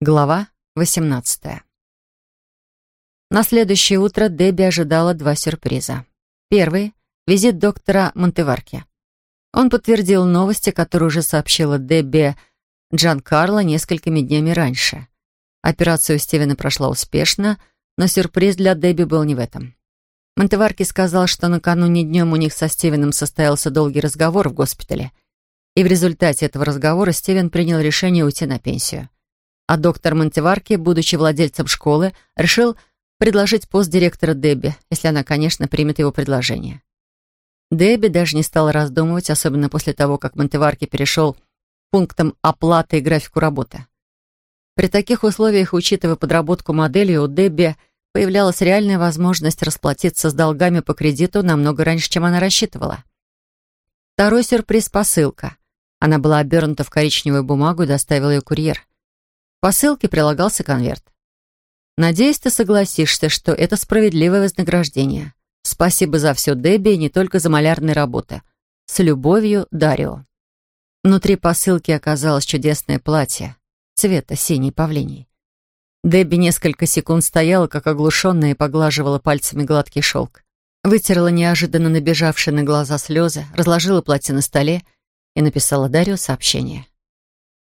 Глава 18 На следующее утро Дебби ожидала два сюрприза. Первый — визит доктора Монтеварки. Он подтвердил новости, которые уже сообщила Дебби Джан Карло несколькими днями раньше. Операция у Стивена прошла успешно, но сюрприз для Дебби был не в этом. Монтеварки сказал, что накануне днем у них со Стивеном состоялся долгий разговор в госпитале, и в результате этого разговора Стивен принял решение уйти на пенсию. А доктор Монтеварки, будучи владельцем школы, решил предложить пост директора Дебби, если она, конечно, примет его предложение. Дебби даже не стала раздумывать, особенно после того, как Монтеварки перешел к пунктам оплаты и графику работы. При таких условиях, учитывая подработку модели, у Дебби появлялась реальная возможность расплатиться с долгами по кредиту намного раньше, чем она рассчитывала. Второй сюрприз — посылка. Она была обернута в коричневую бумагу и доставил ее курьер. Посылке прилагался конверт. «Надеюсь, ты согласишься, что это справедливое вознаграждение. Спасибо за все, Дебби, и не только за малярные работы. С любовью, Дарио». Внутри посылки оказалось чудесное платье цвета синий павлиний. Дебби несколько секунд стояла, как оглушенная, и поглаживала пальцами гладкий шелк. Вытерла неожиданно набежавшие на глаза слезы, разложила платье на столе и написала Дарью сообщение.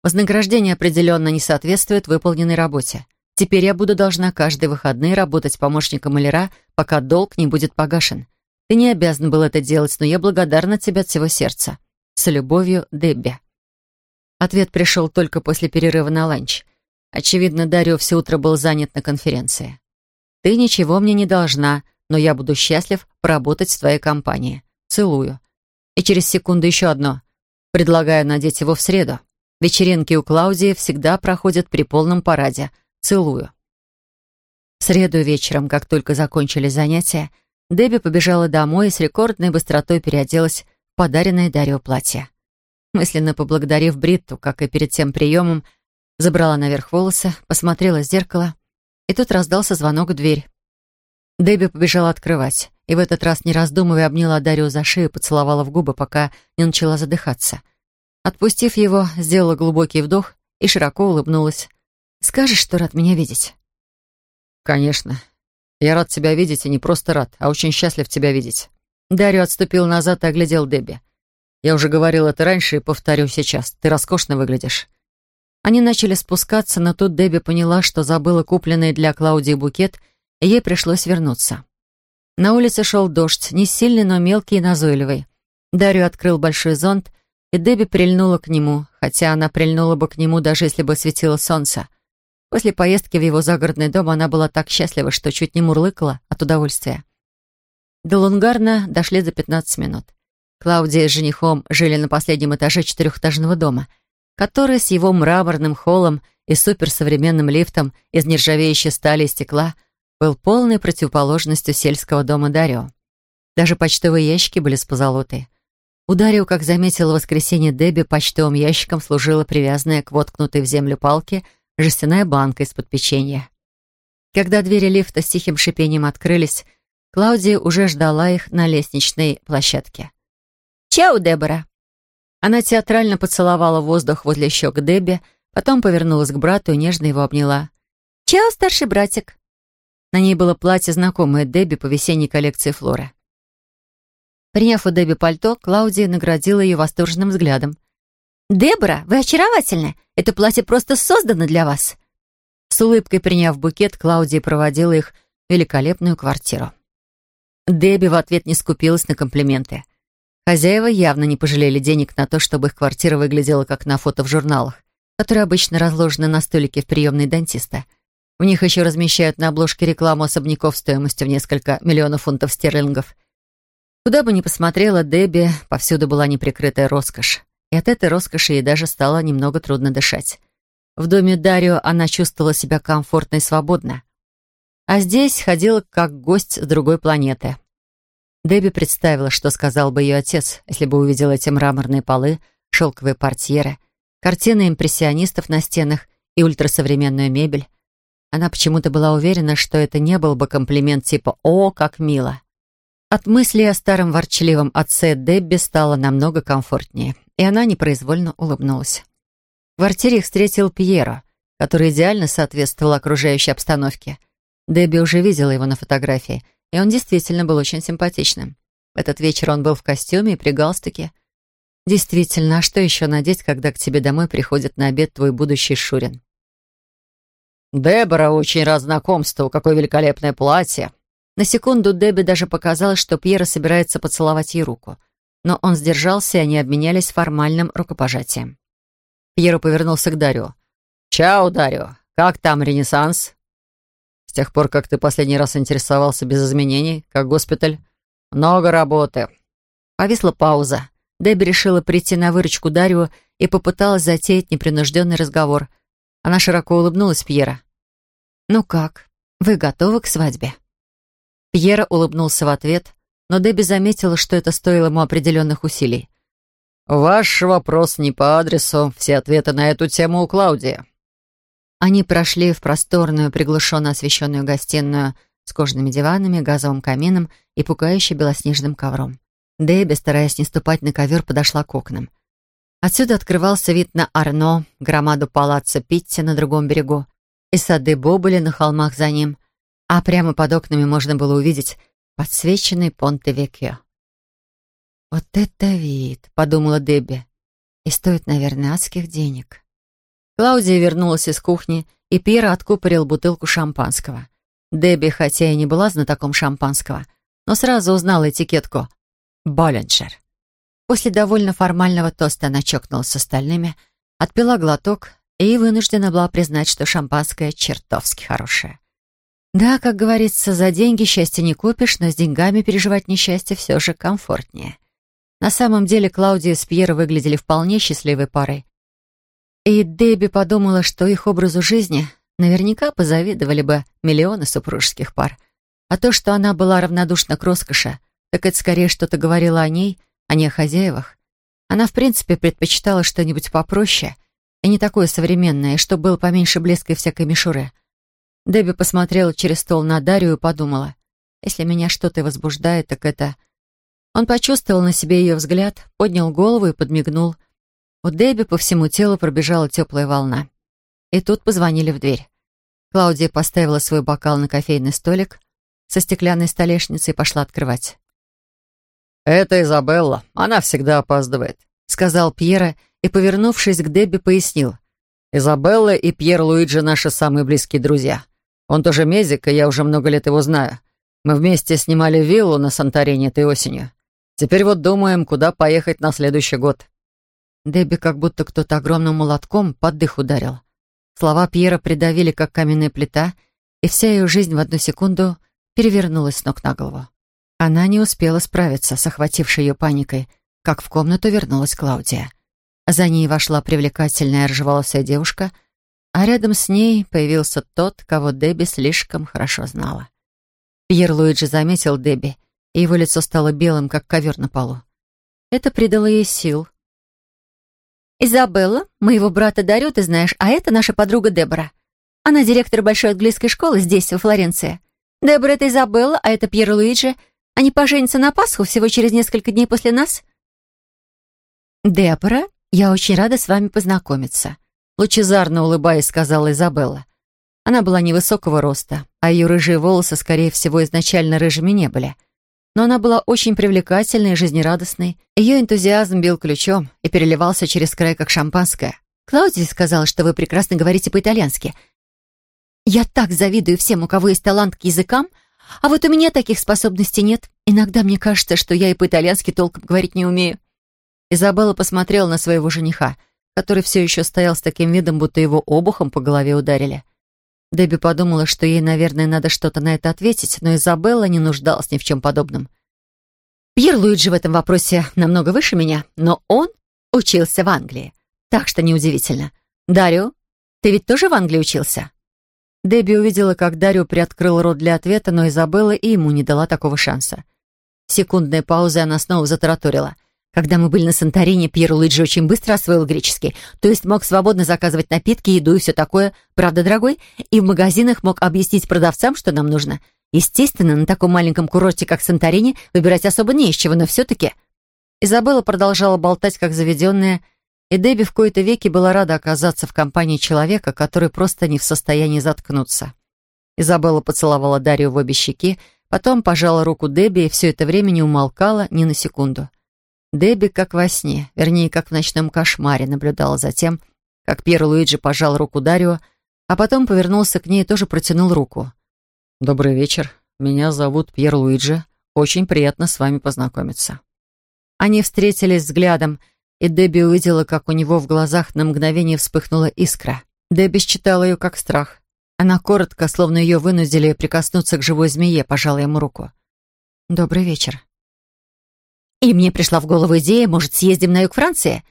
«Вознаграждение определенно не соответствует выполненной работе. Теперь я буду должна каждые выходные работать помощником маляра, пока долг не будет погашен. Ты не обязан был это делать, но я благодарна тебе от всего сердца. С любовью, Дебби». Ответ пришел только после перерыва на ланч — Очевидно, Дарио все утро был занят на конференции. «Ты ничего мне не должна, но я буду счастлив поработать в твоей компании. Целую». И через секунду еще одно. Предлагаю надеть его в среду. Вечеринки у Клаудии всегда проходят при полном параде. Целую. В среду вечером, как только закончили занятия, Дебби побежала домой и с рекордной быстротой переоделась в подаренное Дарио платье. Мысленно поблагодарив Бритту, как и перед тем приемом, Забрала наверх волосы, посмотрела в зеркало, и тут раздался звонок в дверь. Дебби побежала открывать, и в этот раз, не раздумывая, обняла Дарью за шею, поцеловала в губы, пока не начала задыхаться. Отпустив его, сделала глубокий вдох и широко улыбнулась. «Скажешь, что рад меня видеть?» «Конечно. Я рад тебя видеть, и не просто рад, а очень счастлив тебя видеть». Дарью отступил назад и оглядел Дебби. «Я уже говорил это раньше и повторю сейчас. Ты роскошно выглядишь. Они начали спускаться, но тут Дебби поняла, что забыла купленный для Клаудии букет, и ей пришлось вернуться. На улице шел дождь, не сильный, но мелкий и назойливый. Дарью открыл большой зонт, и Дебби прильнула к нему, хотя она прильнула бы к нему, даже если бы светило солнце. После поездки в его загородный дом она была так счастлива, что чуть не мурлыкала от удовольствия. До Лунгарна дошли за 15 минут. Клаудия с женихом жили на последнем этаже четырехэтажного дома — который с его мраморным холлом и суперсовременным лифтом из нержавеющей стали и стекла был полной противоположностью сельского дома Дарио. Даже почтовые ящики были с позолотой. У Дарио, как заметила в воскресенье Дебби, почтовым ящиком служила привязанная к воткнутой в землю палке жестяная банка из-под печенья. Когда двери лифта с тихим шипением открылись, Клаудия уже ждала их на лестничной площадке. «Чао, Дебора!» Она театрально поцеловала воздух возле щек Дебби, потом повернулась к брату и нежно его обняла. «Чао, старший братик!» На ней было платье, знакомое Дебби по весенней коллекции Флоры. Приняв у Дебби пальто, Клаудия наградила ее восторженным взглядом. «Дебора, вы очаровательны! Это платье просто создано для вас!» С улыбкой приняв букет, Клаудия проводила их в великолепную квартиру. Дебби в ответ не скупилась на комплименты — Хозяева явно не пожалели денег на то, чтобы их квартира выглядела как на фото в журналах, которые обычно разложены на столике в приемной дантиста. В них еще размещают на обложке рекламу особняков стоимостью в несколько миллионов фунтов стерлингов. Куда бы ни посмотрела Дебби, повсюду была неприкрытая роскошь. И от этой роскоши ей даже стало немного трудно дышать. В доме Дарио она чувствовала себя комфортно и свободно. А здесь ходила как гость с другой планеты. Дебби представила, что сказал бы ее отец, если бы увидел эти мраморные полы, шелковые портьеры, картины импрессионистов на стенах и ультрасовременную мебель. Она почему-то была уверена, что это не был бы комплимент типа «О, как мило!». От мысли о старом ворчливом отце Дебби стало намного комфортнее, и она непроизвольно улыбнулась. В квартире их встретил Пьеро. который идеально соответствовал окружающей обстановке. Дебби уже видела его на фотографии, и он действительно был очень симпатичным. Этот вечер он был в костюме и при галстуке. Действительно, а что еще надеть, когда к тебе домой приходит на обед твой будущий Шурин? «Дебора, очень рад знакомству. Какое великолепное платье!» На секунду Дебби даже показалось, что Пьера собирается поцеловать ей руку. Но он сдержался, и они обменялись формальным рукопожатием. Пьеро повернулся к Дарио. «Чао, Дарио. Как там Ренессанс?» «С тех пор, как ты последний раз интересовался без изменений, как госпиталь, много работы». Повисла пауза. Дебби решила прийти на выручку Дарио и попыталась затеять непринужденный разговор. Она широко улыбнулась Пьера. «Ну как, вы готовы к свадьбе?» Пьера улыбнулся в ответ, но Дебби заметила, что это стоило ему определенных усилий. «Ваш вопрос не по адресу. Все ответы на эту тему у Клаудии». Они прошли в просторную, приглушенно освещенную гостиную с кожаными диванами, газовым камином и пугающе белоснежным ковром. Дебби, стараясь не ступать на ковер, подошла к окнам. Отсюда открывался вид на Арно, громаду палаца Питти на другом берегу, и сады Боболи на холмах за ним, а прямо под окнами можно было увидеть подсвеченный Понте-Векьо. «Вот это вид!» — подумала Дебби. «И стоит, наверное, адских денег». Клаудия вернулась из кухни, и Пьера откупорил бутылку шампанского. Дебби, хотя и не была знатоком шампанского, но сразу узнала этикетку «Боллинджер». После довольно формального тоста она чокнулась с остальными, отпила глоток и вынуждена была признать, что шампанское чертовски хорошее. Да, как говорится, за деньги счастье не купишь, но с деньгами переживать несчастье все же комфортнее. На самом деле Клаудия с Пьеро выглядели вполне счастливой парой. И Дебби подумала, что их образу жизни наверняка позавидовали бы миллионы супружеских пар. А то, что она была равнодушна к роскоши, так это скорее что-то говорило о ней, а не о хозяевах. Она, в принципе, предпочитала что-нибудь попроще и не такое современное, чтобы было поменьше блеска и всякой мишуры — Дебби посмотрела через стол на Дарью и подумала, если меня что-то возбуждает, так это... Он почувствовал на себе ее взгляд, поднял голову и подмигнул. У Дебби по всему телу пробежала теплая волна. И тут позвонили в дверь. Клаудия поставила свой бокал на кофейный столик со стеклянной столешницей и пошла открывать. «Это Изабелла. Она всегда опаздывает», — сказал Пьера и, повернувшись к Дебби, пояснил. «Изабелла и Пьер Луиджи — наши самые близкие друзья. Он тоже медик, и я уже много лет его знаю. Мы вместе снимали виллу на Санторини этой осенью. Теперь вот думаем, куда поехать на следующий год». Дебби как будто кто-то огромным молотком под дых ударил. Слова Пьера придавили, как каменная плита, и вся ее жизнь в одну секунду перевернулась с ног на голову. Она не успела справиться с охватившей ее паникой, как в комнату вернулась Клаудия. За ней вошла привлекательная рыжеволосая девушка — а рядом с ней появился тот, кого Дебби слишком хорошо знала. Пьер Луиджи заметил Дебби, и его лицо стало белым, как ковер на полу. Это придало ей сил. «Изабелла, моего брата Дарю, ты знаешь, а это наша подруга Дебора. Она директор большой английской школы здесь, во Флоренции. Дебора — это Изабелла, а это Пьер Луиджи. Они поженятся на Пасху всего через несколько дней после нас». «Дебора, я очень рада с вами познакомиться», Лучезарно улыбаясь, сказала Изабелла. Она была невысокого роста, а ее рыжие волосы, скорее всего, изначально рыжими не были. Но она была очень привлекательной и жизнерадостной. Ее энтузиазм бил ключом и переливался через край, как шампанское. «Клаудия сказала, что вы прекрасно говорите по-итальянски. Я так завидую всем, у кого есть талант к языкам, а вот у меня таких способностей нет. Иногда мне кажется, что я и по-итальянски толком говорить не умею». Изабелла посмотрела на своего жениха — который все еще стоял с таким видом, будто его обухом по голове ударили. Дебби подумала, что ей, наверное, надо что-то на это ответить, но Изабелла не нуждалась ни в чем подобном. Пьер Луиджи в этом вопросе намного выше меня, но он учился в Англии. Так что неудивительно. Дарио, ты ведь тоже в Англии учился? Дебби увидела, как Дарио приоткрыл рот для ответа, но Изабелла и ему не дала такого шанса. Секундная пауза, она снова затараторила — когда мы были на Санторине, Пьер Луиджи очень быстро освоил греческий, то есть мог свободно заказывать напитки, еду и все такое, правда, дорогой, и в магазинах мог объяснить продавцам, что нам нужно. Естественно, на таком маленьком курорте, как Санторини, выбирать особо не из чего, но все-таки... Изабелла продолжала болтать, как заведенная, И Дебби в кои-то веки была рада оказаться в компании человека, который просто не в состоянии заткнуться. Изабелла поцеловала Дарью в обе щеки, потом пожала руку Дебби и все это время не умолкала ни на секунду. Дебби, как во сне, вернее, как в ночном кошмаре, наблюдала за тем, как Пьер Луиджи пожал руку Дарью, а потом повернулся к ней и тоже протянул руку. «Добрый вечер. Меня зовут Пьер Луиджи. Очень приятно с вами познакомиться». Они встретились взглядом, и Дебби увидела, как у него в глазах на мгновение вспыхнула искра. Дебби считала ее как страх. Она коротко, словно ее вынудили прикоснуться к живой змее, пожала ему руку. «Добрый вечер». И мне пришла в голову идея, может, съездим на юг Франции?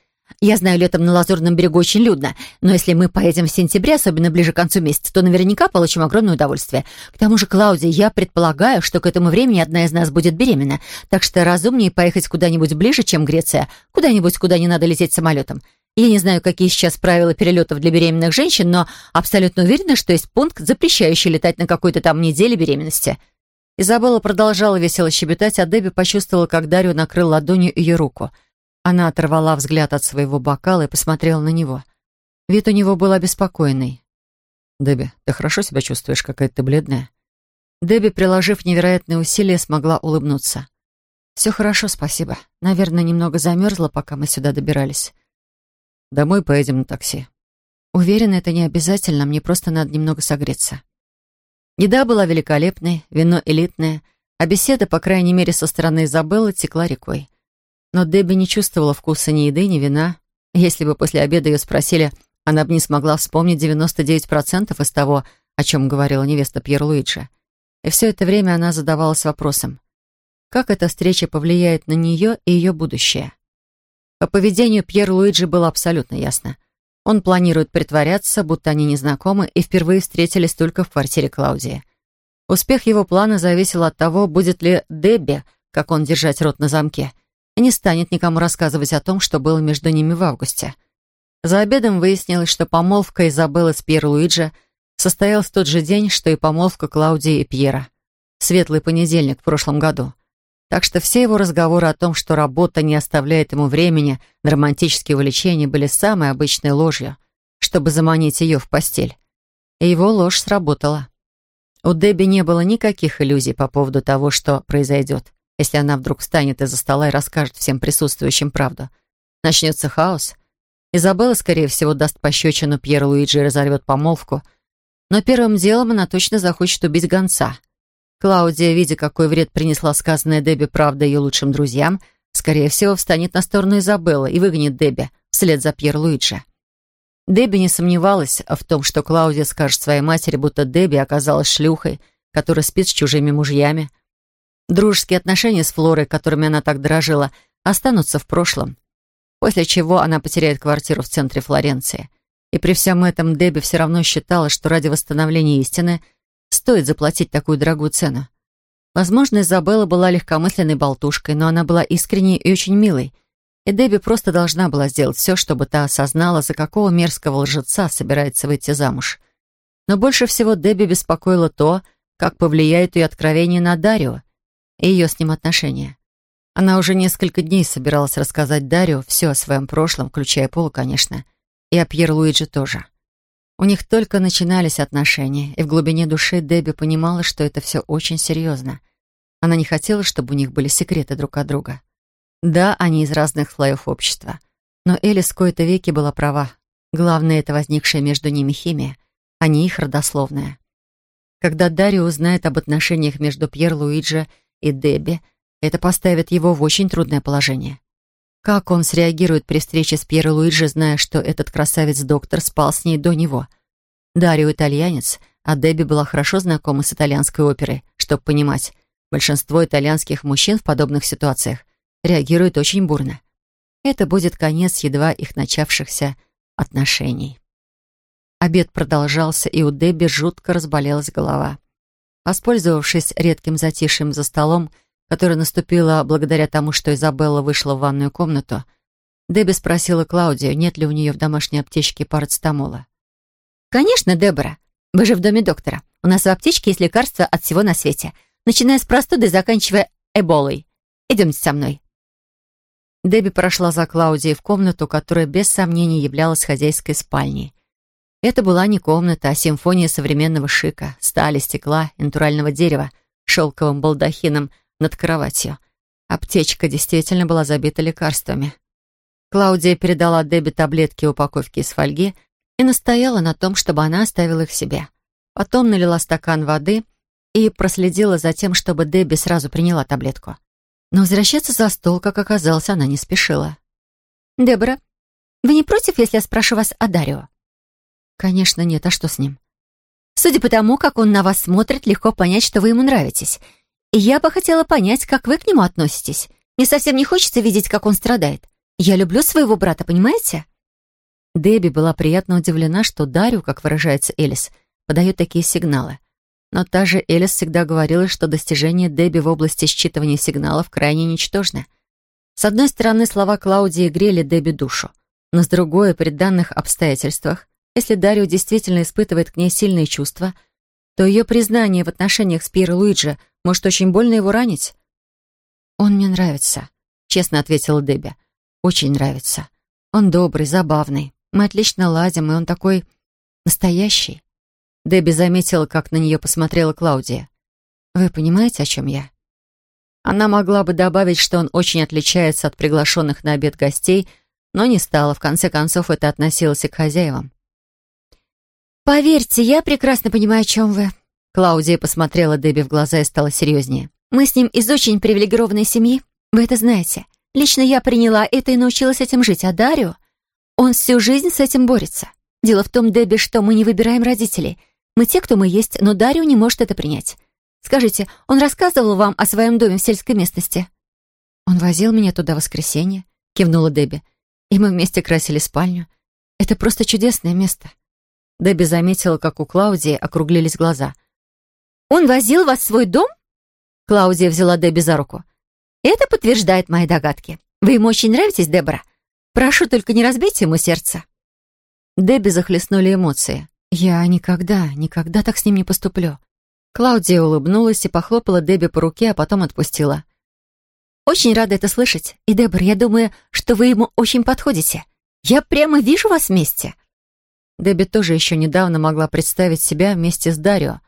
Я знаю, летом на Лазурном берегу очень людно, но если мы поедем в сентябре, особенно ближе к концу месяца, то наверняка получим огромное удовольствие. К тому же, Клаудия, я предполагаю, что к этому времени одна из нас будет беременна, так что разумнее поехать куда-нибудь ближе, чем Греция, куда-нибудь, куда не надо лететь самолетом. Я не знаю, какие сейчас правила перелетов для беременных женщин, но абсолютно уверена, что есть пункт, запрещающий летать на какой-то там неделе беременности. Изабелла продолжала весело щебетать, а Дебби почувствовала, как Дарью накрыл ладонью ее руку. Она оторвала взгляд от своего бокала и посмотрела на него. Вид у него был обеспокоенный. «Дебби, ты хорошо себя чувствуешь? Какая-то ты бледная?» Дебби, приложив невероятные усилия, смогла улыбнуться. «Все хорошо, спасибо. Наверное, немного замерзла, пока мы сюда добирались. Домой поедем на такси». «Уверена, это не обязательно, мне просто надо немного согреться». Еда была великолепной, вино элитное, а беседа, по крайней мере, со стороны Изабеллы, текла рекой. Но Дебби не чувствовала вкуса ни еды, ни вина. Если бы после обеда ее спросили, она бы не смогла вспомнить 99% из того, о чем говорила невеста Пьер Луиджи. И все это время она задавалась вопросом, как эта встреча повлияет на нее и ее будущее. По поведению Пьер Луиджи было абсолютно ясно. Он планирует притворяться, будто они не знакомы и впервые встретились только в квартире Клаудии. Успех его плана зависел от того, будет ли Дебби, как он держать рот на замке, и не станет никому рассказывать о том, что было между ними в августе. За обедом выяснилось, что помолвка Изабеллы с Пьер Луиджи состоялась в тот же день, что и помолвка Клаудии и Пьера. Светлый понедельник в прошлом году. Так что все его разговоры о том, что работа не оставляет ему времени на романтические увлечения, были самой обычной ложью, чтобы заманить ее в постель. И его ложь сработала. У Дебби не было никаких иллюзий по поводу того, что произойдет, если она вдруг встанет из-за стола и расскажет всем присутствующим правду. Начнется хаос. Изабелла, скорее всего, даст пощечину Пьеру Луиджи и разорвет помолвку. Но первым делом она точно захочет убить гонца — Клаудия, видя, какой вред принесла сказанная Дебби правда ее лучшим друзьям, скорее всего, встанет на сторону Изабеллы и выгонит Дебби вслед за Пьер Луиджи. Дебби не сомневалась в том, что Клаудия скажет своей матери, будто Дебби оказалась шлюхой, которая спит с чужими мужьями. Дружеские отношения с Флорой, которыми она так дорожила, останутся в прошлом. После чего она потеряет квартиру в центре Флоренции. И при всем этом Дебби все равно считала, что ради восстановления истины – стоит заплатить такую дорогую цену. Возможно, Изабелла была легкомысленной болтушкой, но она была искренней и очень милой. И Дебби просто должна была сделать все, чтобы та осознала, за какого мерзкого лжеца собирается выйти замуж. Но больше всего Дебби беспокоило то, как повлияет ее откровение на Дарио и ее с ним отношения. Она уже несколько дней собиралась рассказать Дарио все о своем прошлом, включая Полу, конечно, и о Пьер Луиджи тоже. У них только начинались отношения, и в глубине души Дебби понимала, что это все очень серьезно. Она не хотела, чтобы у них были секреты друг от друга. Да, они из разных слоев общества. Но Элис в кои-то веки была права. Главное — это возникшая между ними химия, а не их родословная. Когда Дарио узнает об отношениях между Пьер Луиджи и Дебби, это поставит его в очень трудное положение. Как он среагирует при встрече с Пьеро Луиджи, зная, что этот красавец-доктор спал с ней до него? Дарио итальянец, а Дебби была хорошо знакома с итальянской оперой, чтобы понимать, большинство итальянских мужчин в подобных ситуациях реагируют очень бурно. Это будет конец едва их начавшихся отношений. Обед продолжался, и у Дебби жутко разболелась голова. Воспользовавшись редким затишьем за столом, которая наступила благодаря тому, что Изабелла вышла в ванную комнату, Дебби спросила Клаудию, нет ли у нее в домашней аптечке парацетамола. «Конечно, Дебора. Вы же в доме доктора. У нас в аптечке есть лекарства от всего на свете, начиная с простуды и заканчивая эболой. Идемте со мной». Дебби прошла за Клаудией в комнату, которая без сомнений являлась хозяйской спальней. Это была не комната, а симфония современного шика, стали, стекла натурального дерева, шелковым балдахином над кроватью. Аптечка действительно была забита лекарствами. Клаудия передала Дебби таблетки и упаковки из фольги и настояла на том, чтобы она оставила их себе. Потом налила стакан воды и проследила за тем, чтобы Дебби сразу приняла таблетку. Но возвращаться за стол, как оказалось, она не спешила. «Дебора, вы не против, если я спрошу вас о Дарио?» «Конечно нет. А что с ним?» «Судя по тому, как он на вас смотрит, легко понять, что вы ему нравитесь. Я бы хотела понять, как вы к нему относитесь. Мне совсем не хочется видеть, как он страдает. Я люблю своего брата, понимаете?» Дебби была приятно удивлена, что Дарью, как выражается Элис, подает такие сигналы. Но та же Элис всегда говорила, что достижения Дебби в области считывания сигналов крайне ничтожны. С одной стороны, слова Клаудии грели Дебби душу, но с другой, при данных обстоятельствах, если Дарио действительно испытывает к ней сильные чувства, то ее признание в отношениях с Пьеро Луиджи может очень больно его ранить. «Он мне нравится», — честно ответила Дебби. «Очень нравится. Он добрый, забавный. Мы отлично ладим, и он такой настоящий». Дебби заметила, как на нее посмотрела Клаудия. «Вы понимаете, о чем я?» Она могла бы добавить, что он очень отличается от приглашенных на обед гостей, но не стала. В конце концов, это относилось и к хозяевам. «Поверьте, я прекрасно понимаю, о чем вы». Клаудия посмотрела Дебби в глаза и стала серьезнее. «Мы с ним из очень привилегированной семьи, вы это знаете. Лично я приняла это и научилась этим жить, а Дарио, он всю жизнь с этим борется. Дело в том, Дебби, что мы не выбираем родителей. Мы те, кто мы есть, но Дарио не может это принять. Скажите, он рассказывал вам о своем доме в сельской местности?» «Он возил меня туда в воскресенье», — кивнула Дебби. «И мы вместе красили спальню. Это просто чудесное место». Дебби заметила, как у Клаудии округлились глаза. «Он возил вас в свой дом?» Клаудия взяла Дебби за руку. «Это подтверждает мои догадки. Вы ему очень нравитесь, Дебора. Прошу, только не разбейте ему сердце». Дебби захлестнули эмоции. «Я никогда, никогда так с ним не поступлю». Клаудия улыбнулась и похлопала Дебби по руке, а потом отпустила. «Очень рада это слышать. И, Дебор, я думаю, что вы ему очень подходите. Я прямо вижу вас вместе». Дебби тоже еще недавно могла представить себя вместе с Дарио.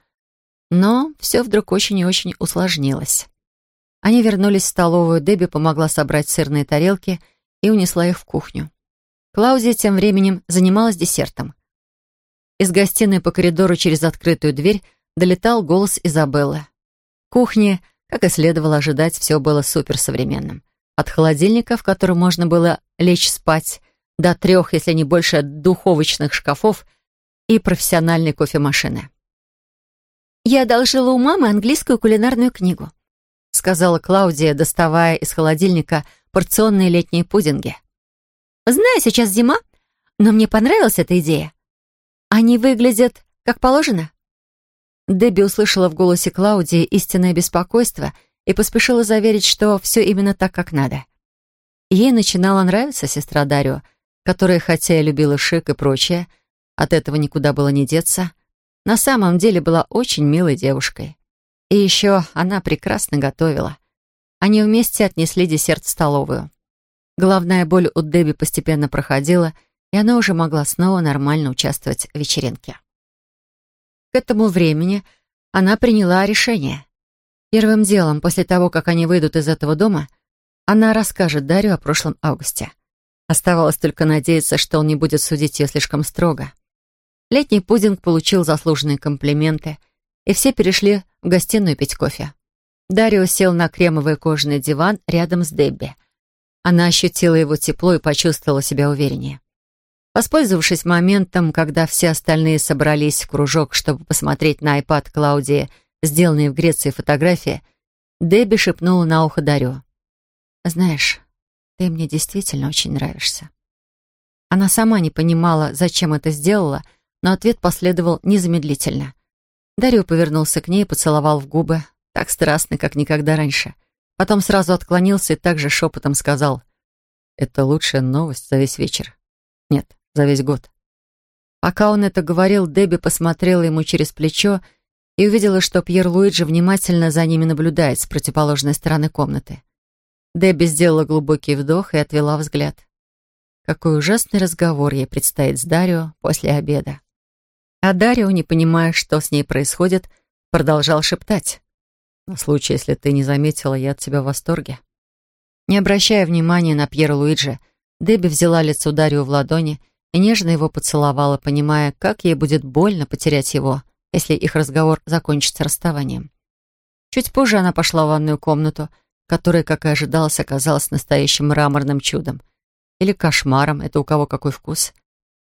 Но все вдруг очень и очень усложнилось. Они вернулись в столовую, Дебби помогла собрать сырные тарелки и унесла их в кухню. Клаудия тем временем занималась десертом. Из гостиной по коридору через открытую дверь долетал голос Изабеллы. В кухне, как и следовало ожидать, все было суперсовременным. От холодильника, в котором можно было лечь спать, до трех, если не больше, духовочных шкафов и профессиональной кофемашины. «Я одолжила у мамы английскую кулинарную книгу», сказала Клаудия, доставая из холодильника порционные летние пудинги. «Знаю, сейчас зима, но мне понравилась эта идея. Они выглядят как положено». Дебби услышала в голосе Клаудии истинное беспокойство и поспешила заверить, что все именно так, как надо. Ей начинала нравиться сестра Дарио, которая, хотя и любила шик и прочее, от этого никуда было не деться, на самом деле была очень милой девушкой. И еще она прекрасно готовила. Они вместе отнесли десерт в столовую. Головная боль у Дебби постепенно проходила, и она уже могла снова нормально участвовать в вечеринке. К этому времени она приняла решение. Первым делом, после того, как они выйдут из этого дома, она расскажет Дарью о прошлом августе. Оставалось только надеяться, что он не будет судить ее слишком строго. Летний пудинг получил заслуженные комплименты, и все перешли в гостиную пить кофе. Дарио сел на кремовый кожаный диван рядом с Дебби. Она ощутила его тепло и почувствовала себя увереннее. Воспользовавшись моментом, когда все остальные собрались в кружок, чтобы посмотреть на iPad Клаудии, сделанные в Греции фотографии, Дебби шепнула на ухо Дарио. «Знаешь, ты мне действительно очень нравишься». Она сама не понимала, зачем это сделала, но ответ последовал незамедлительно. Дарио повернулся к ней и поцеловал в губы, так страстно, как никогда раньше. Потом сразу отклонился и также шепотом сказал, «Это лучшая новость за весь вечер. Нет, за весь год». Пока он это говорил, Дебби посмотрела ему через плечо и увидела, что Пьер Луиджи внимательно за ними наблюдает с противоположной стороны комнаты. Дебби сделала глубокий вдох и отвела взгляд. Какой ужасный разговор ей предстоит с Дарио после обеда. А Дарио, не понимая, что с ней происходит, продолжал шептать. «На случай, если ты не заметила, я от тебя в восторге». Не обращая внимания на Пьера Луиджи, Дебби взяла лицо Дарио в ладони и нежно его поцеловала, понимая, как ей будет больно потерять его, если их разговор закончится расставанием. Чуть позже она пошла в ванную комнату, которая, как и ожидалось, оказалась настоящим мраморным чудом. Или кошмаром, это у кого какой вкус.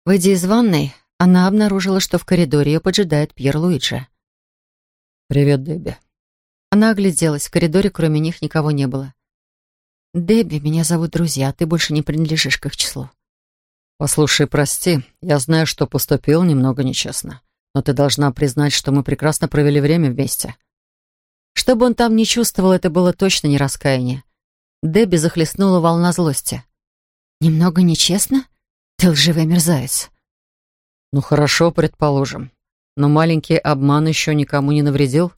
Выйдя из ванной, она обнаружила, что в коридоре ее поджидает Пьер Луиджи. «Привет, Дебби». Она огляделась, в коридоре кроме них никого не было. «Дебби, меня зовут друзья, а ты больше не принадлежишь к их числу». «Послушай, прости, я знаю, что поступил немного нечестно, но ты должна признать, что мы прекрасно провели время вместе». Что бы он там ни чувствовал, это было точно не раскаяние. Дебби захлестнула волна злости. «Немного нечестно? Ты лживый мерзавец». «Ну хорошо, предположим. Но маленький обман еще никому не навредил?»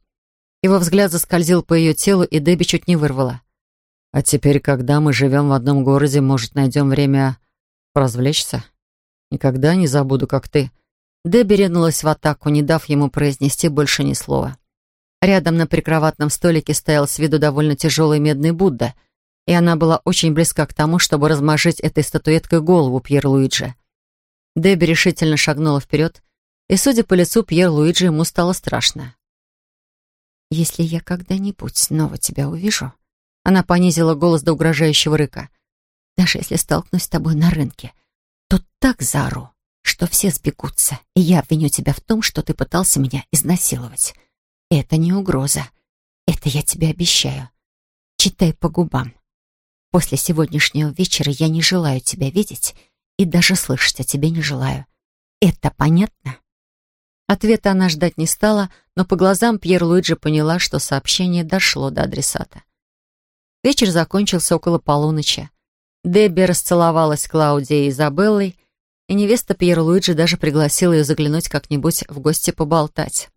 Его взгляд заскользил по ее телу, и Дебби чуть не вырвала. «А теперь, когда мы живем в одном городе, может, найдем время поразвлечься? Никогда не забуду, как ты...» Дебби ринулась в атаку, не дав ему произнести больше ни слова. Рядом на прикроватном столике стоял с виду довольно тяжелый медный Будда, и она была очень близка к тому, чтобы размажить этой статуэткой голову Пьер Луиджи. Дебби решительно шагнула вперед, и, судя по лицу Пьер Луиджи, ему стало страшно. «Если я когда-нибудь снова тебя увижу...» Она понизила голос до угрожающего рыка. «Даже если столкнусь с тобой на рынке, то так заору, что все сбегутся, и я обвиню тебя в том, что ты пытался меня изнасиловать. Это не угроза. Это я тебе обещаю. Читай по губам. После сегодняшнего вечера я не желаю тебя видеть и даже слышать о тебе не желаю. Это понятно?» Ответа она ждать не стала, но по глазам Пьер Луиджи поняла, что сообщение дошло до адресата. Вечер закончился около полуночи. Дебби расцеловалась с Клаудией и Изабеллой, и невеста Пьер Луиджи даже пригласила ее заглянуть как-нибудь в гости поболтать.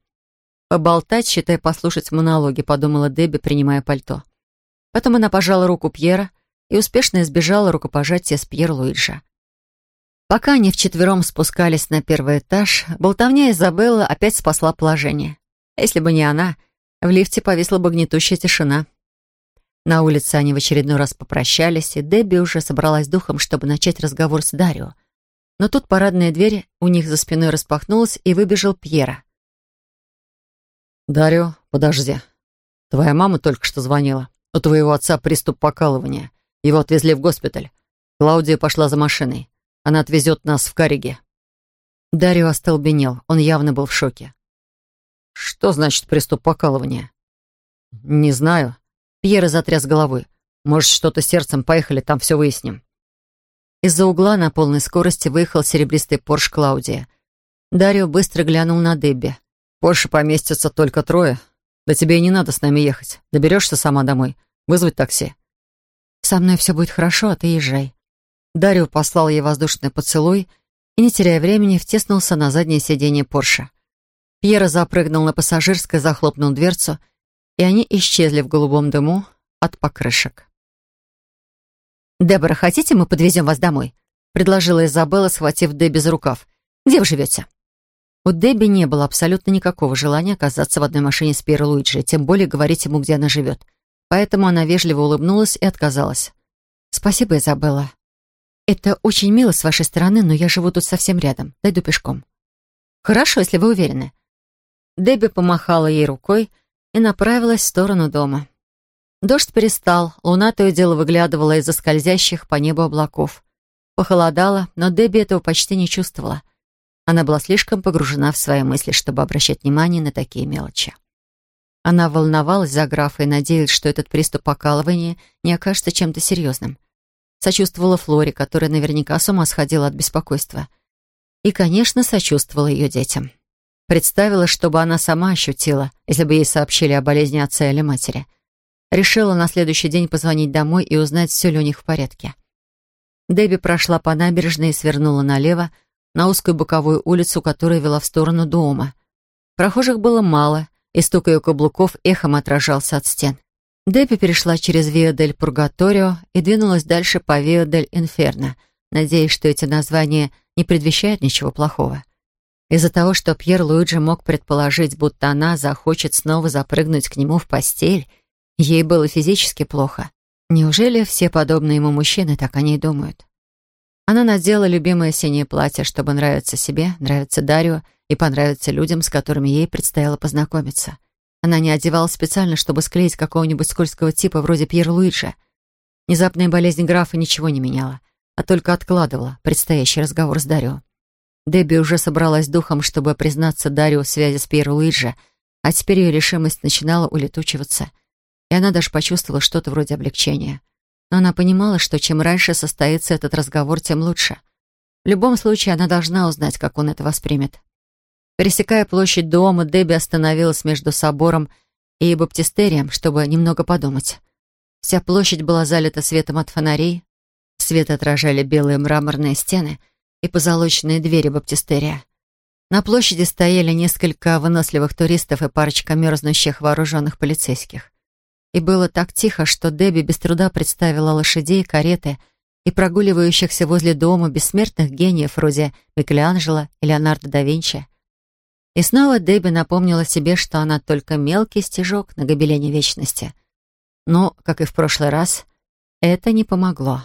«Поболтать, считай, послушать монологи», — подумала Дебби, принимая пальто. Потом она пожала руку Пьера и успешно избежала рукопожатия с Пьер Луиджа. Пока они вчетвером спускались на первый этаж, болтовня Изабелла опять спасла положение. Если бы не она, в лифте повисла бы гнетущая тишина. На улице они в очередной раз попрощались, и Дебби уже собралась духом, чтобы начать разговор с Дарио. Но тут парадная дверь у них за спиной распахнулась, и выбежал Пьера. «Дарио, подожди. Твоя мама только что звонила. У твоего отца приступ покалывания. Его отвезли в госпиталь. Клаудия пошла за машиной. Она отвезет нас в Кариге». Дарио остолбенел. Он явно был в шоке. «Что значит приступ покалывания?» «Не знаю». Пьера затряс головой. «Может, что-то сердцем. Поехали, там все выясним». Из-за угла на полной скорости выехал серебристый Порш Клаудия. Дарио быстро глянул на Дебби. Больше поместится только трое. Да тебе и не надо с нами ехать. Доберешься сама домой. Вызвать такси. Со мной все будет хорошо, а ты езжай. Дарио послал ей воздушный поцелуй и, не теряя времени, втеснулся на заднее сиденье Порша. Пьера запрыгнул на пассажирское, захлопнул дверцу, и они исчезли в голубом дыму от покрышек. «Дебора, хотите, мы подвезем вас домой?» — предложила Изабелла, схватив Дебби за рукав. «Где вы живете?» У Дебби не было абсолютно никакого желания оказаться в одной машине с Пьеро Луиджи, тем более говорить ему, где она живет. Поэтому она вежливо улыбнулась и отказалась. «Спасибо, Изабелла. Это очень мило с вашей стороны, но я живу тут совсем рядом. Дойду пешком». «Хорошо, если вы уверены». Дебби помахала ей рукой и направилась в сторону дома. Дождь перестал, луна то и дело выглядывала из-за скользящих по небу облаков. Похолодало, но Дебби этого почти не чувствовала. Она была слишком погружена в свои мысли, чтобы обращать внимание на такие мелочи. Она волновалась за графа и надеялась, что этот приступ покалывания не окажется чем-то серьезным. Сочувствовала Флоре, которая наверняка с ума сходила от беспокойства. И, конечно, сочувствовала ее детям. Представила, чтобы она сама ощутила, если бы ей сообщили о болезни отца или матери. Решила на следующий день позвонить домой и узнать, все ли у них в порядке. Дебби прошла по набережной и свернула налево, на узкую боковую улицу, которая вела в сторону дома. Прохожих было мало, и стук ее каблуков эхом отражался от стен. Деппи перешла через Виа дель Пургаторио и двинулась дальше по Виа дель Инферно, надеясь, что эти названия не предвещают ничего плохого. Из-за того, что Пьер Луиджи мог предположить, будто она захочет снова запрыгнуть к нему в постель, ей было физически плохо. Неужели все подобные ему мужчины так о ней думают? Она надела любимое синее платье, чтобы нравиться себе, нравиться Дарью и понравиться людям, с которыми ей предстояло познакомиться. Она не одевалась специально, чтобы склеить какого-нибудь скользкого типа вроде Пьер Луиджи. Внезапная болезнь графа ничего не меняла, а только откладывала предстоящий разговор с Дарио. Дебби уже собралась духом, чтобы признаться Дарио в связи с Пьер Луиджи, а теперь ее решимость начинала улетучиваться, и она даже почувствовала что-то вроде облегчения. Но она понимала, что чем раньше состоится этот разговор, тем лучше. В любом случае, она должна узнать, как он это воспримет. Пересекая площадь дома, Дебби остановилась между собором и баптистерием, чтобы немного подумать. Вся площадь была залита светом от фонарей, свет отражали белые мраморные стены и позолоченные двери баптистерия. На площади стояли несколько выносливых туристов и парочка мерзнущих вооруженных полицейских. И было так тихо, что Дебби без труда представила лошадей, кареты и прогуливающихся возле дома бессмертных гениев вроде Микеланджело и Леонардо да Винчи. И снова Дебби напомнила себе, что она только мелкий стежок на гобелене вечности. Но, как и в прошлый раз, это не помогло.